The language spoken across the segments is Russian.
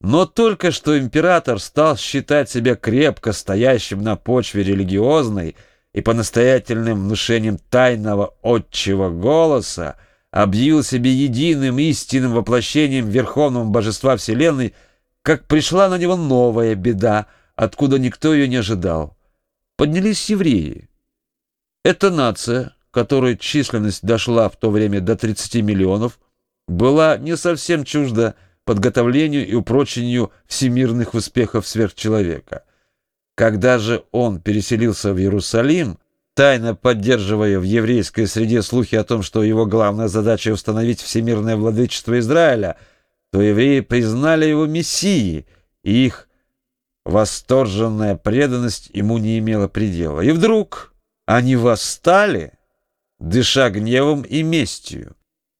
Но только что император стал считать себя крепко стоящим на почве религиозной и по настоятельным внушениям тайного отчего голоса объявил себе единым истинным воплощением верховного божества Вселенной, как пришла на него новая беда, откуда никто ее не ожидал. Поднялись евреи. Эта нация, которой численность дошла в то время до 30 миллионов, была не совсем чужда подготовлению и упрочению всемирных успехов сверхчеловека. Когда же он переселился в Иерусалим, тайно поддерживая в еврейской среде слухи о том, что его главная задача установить всемирное владычество Израиля, то евреи признали его мессией, и их восторженная преданность ему не имела предела. И вдруг они восстали, дыша гневом и местью.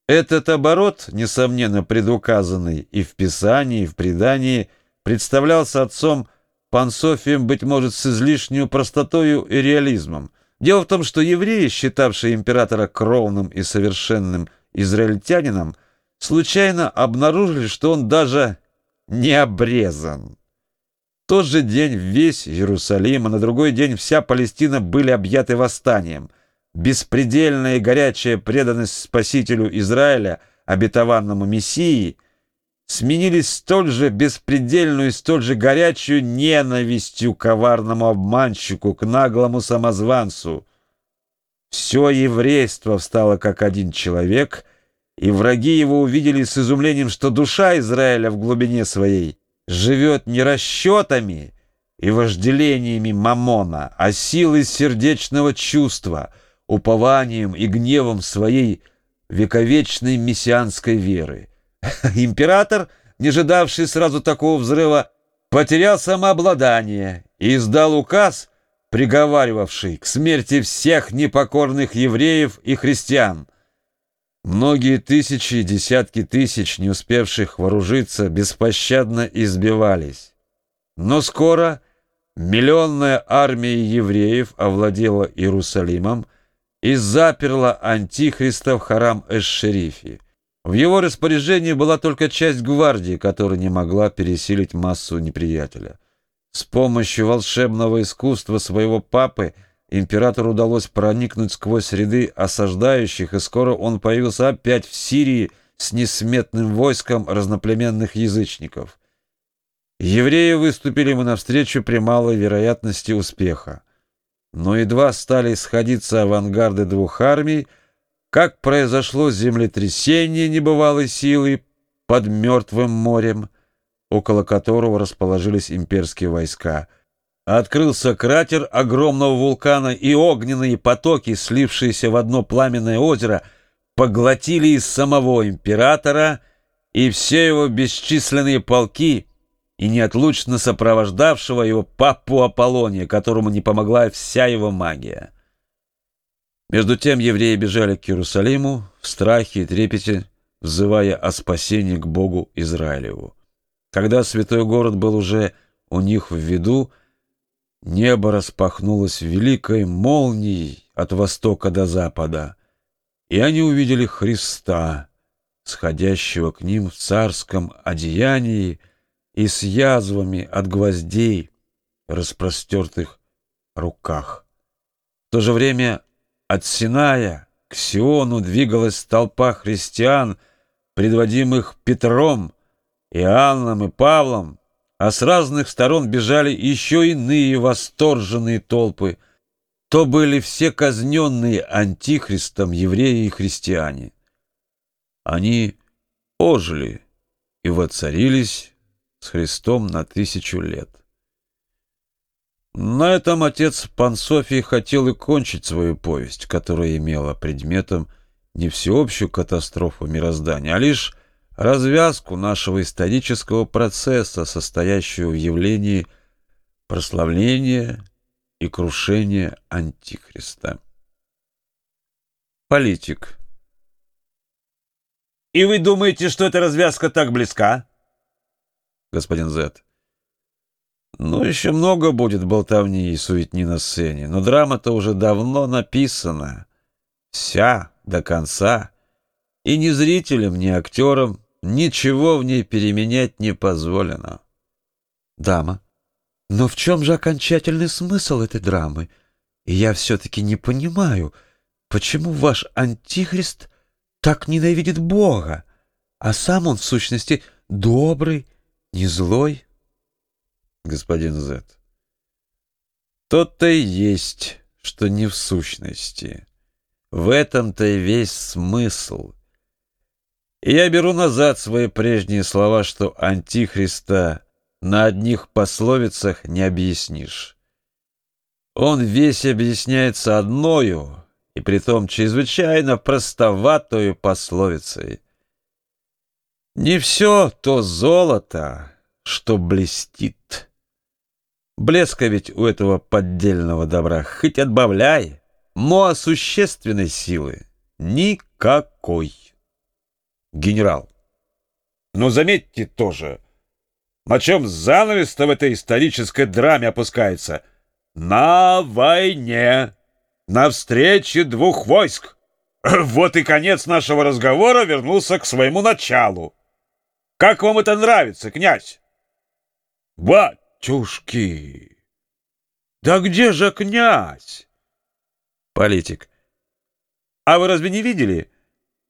Этот оборот, несомненно предуказанный и в Писании, и в предании, представлялся отцом Пансофием, быть может, с излишнюю простотою и реализмом. Дело в том, что евреи, считавшие императора кровным и совершенным израильтянином, случайно обнаружили, что он даже не обрезан. В тот же день весь Иерусалим, а на другой день вся Палестина были объяты восстанием – беспредельная и горячая преданность Спасителю Израиля, обетованному Мессии, сменились столь же беспредельную и столь же горячую ненавистью к коварному обманщику, к наглому самозванцу. Все еврейство встало как один человек, и враги его увидели с изумлением, что душа Израиля в глубине своей живет не расчетами и вожделениями мамона, а силой сердечного чувства — упованием и гневом своей вековечной мессианской веры. Император, не ожидавший сразу такого взрыва, потерял самообладание и издал указ, приговаривавший к смерти всех непокорных евреев и христиан. Многие тысячи и десятки тысяч, не успевших вооружиться, беспощадно избивались. Но скоро миллионная армия евреев овладела Иерусалимом, и заперла антихриста в харам Эш-Шерифе. В его распоряжении была только часть гвардии, которая не могла пересилить массу неприятеля. С помощью волшебного искусства своего папы императору удалось проникнуть сквозь ряды осаждающих, и скоро он появился опять в Сирии с несметным войском разноплеменных язычников. Евреи выступили ему навстречу при малой вероятности успеха. Но едва стали сходиться авангарды двух армий, как произошло землетрясение небывалой силы под Мертвым морем, около которого расположились имперские войска. Открылся кратер огромного вулкана, и огненные потоки, слившиеся в одно пламенное озеро, поглотили из самого императора и все его бесчисленные полки — и неотлучно сопровождавшего его папу Аполлония, которому не помогла вся его магия. Между тем евреи бежали к Иерусалиму в страхе и трепете, взывая о спасении к Богу Израилеву. Когда святой город был уже у них в виду, небо распахнулось великой молнией от востока до запада, и они увидели Христа, сходящего к ним в царском одеянии, и с язвами от гвоздей распростертых руках. В то же время от Синая к Сиону двигалась толпа христиан, предводимых Петром, Иоанном и Павлом, а с разных сторон бежали еще иные восторженные толпы. То были все казненные антихристом евреи и христиане. Они ожили и воцарились с Христом на тысячу лет. На этом отец Пансофий хотел и кончить свою повесть, которая имела предметом не всеобщую катастрофу мироздания, а лишь развязку нашего исторического процесса, состоящего в явлении прославления и крушения Антихриста. Политик. «И вы думаете, что эта развязка так близка?» Господин Зет. Ну, еще много будет болтовни и суетни на сцене, но драма-то уже давно написана. Вся, до конца. И ни зрителям, ни актерам ничего в ней переменять не позволено. Дама, но в чем же окончательный смысл этой драмы? И я все-таки не понимаю, почему ваш антихрист так ненавидит Бога, а сам он в сущности добрый, не злой? Господин Зет, то-то и есть, что не в сущности. В этом-то и весь смысл. И я беру назад свои прежние слова, что Антихриста на одних пословицах не объяснишь. Он весь объясняется одною, и притом чрезвычайно простоватую пословицей. Не все то золото, что блестит. Блеска ведь у этого поддельного добра хоть отбавляй, но о существенной силы никакой. Генерал, но заметьте тоже, на чем занавес-то в этой исторической драме опускается? На войне, на встрече двух войск. Вот и конец нашего разговора вернулся к своему началу. Как вам это нравится, князь? Батюшки! Да где же князь? Политик. А вы разве не видели?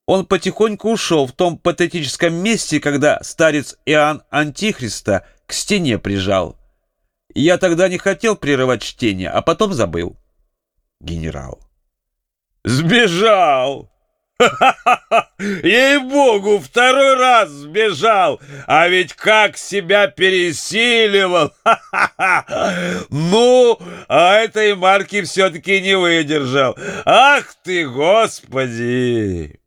Он потихоньку ушел в том патетическом месте, когда старец Иоанн Антихриста к стене прижал. Я тогда не хотел прерывать чтение, а потом забыл. Генерал. Сбежал! Ей-богу, второй раз сбежал, а ведь как себя пересиливал. ну, а этой марки все-таки не выдержал. Ах ты, господи!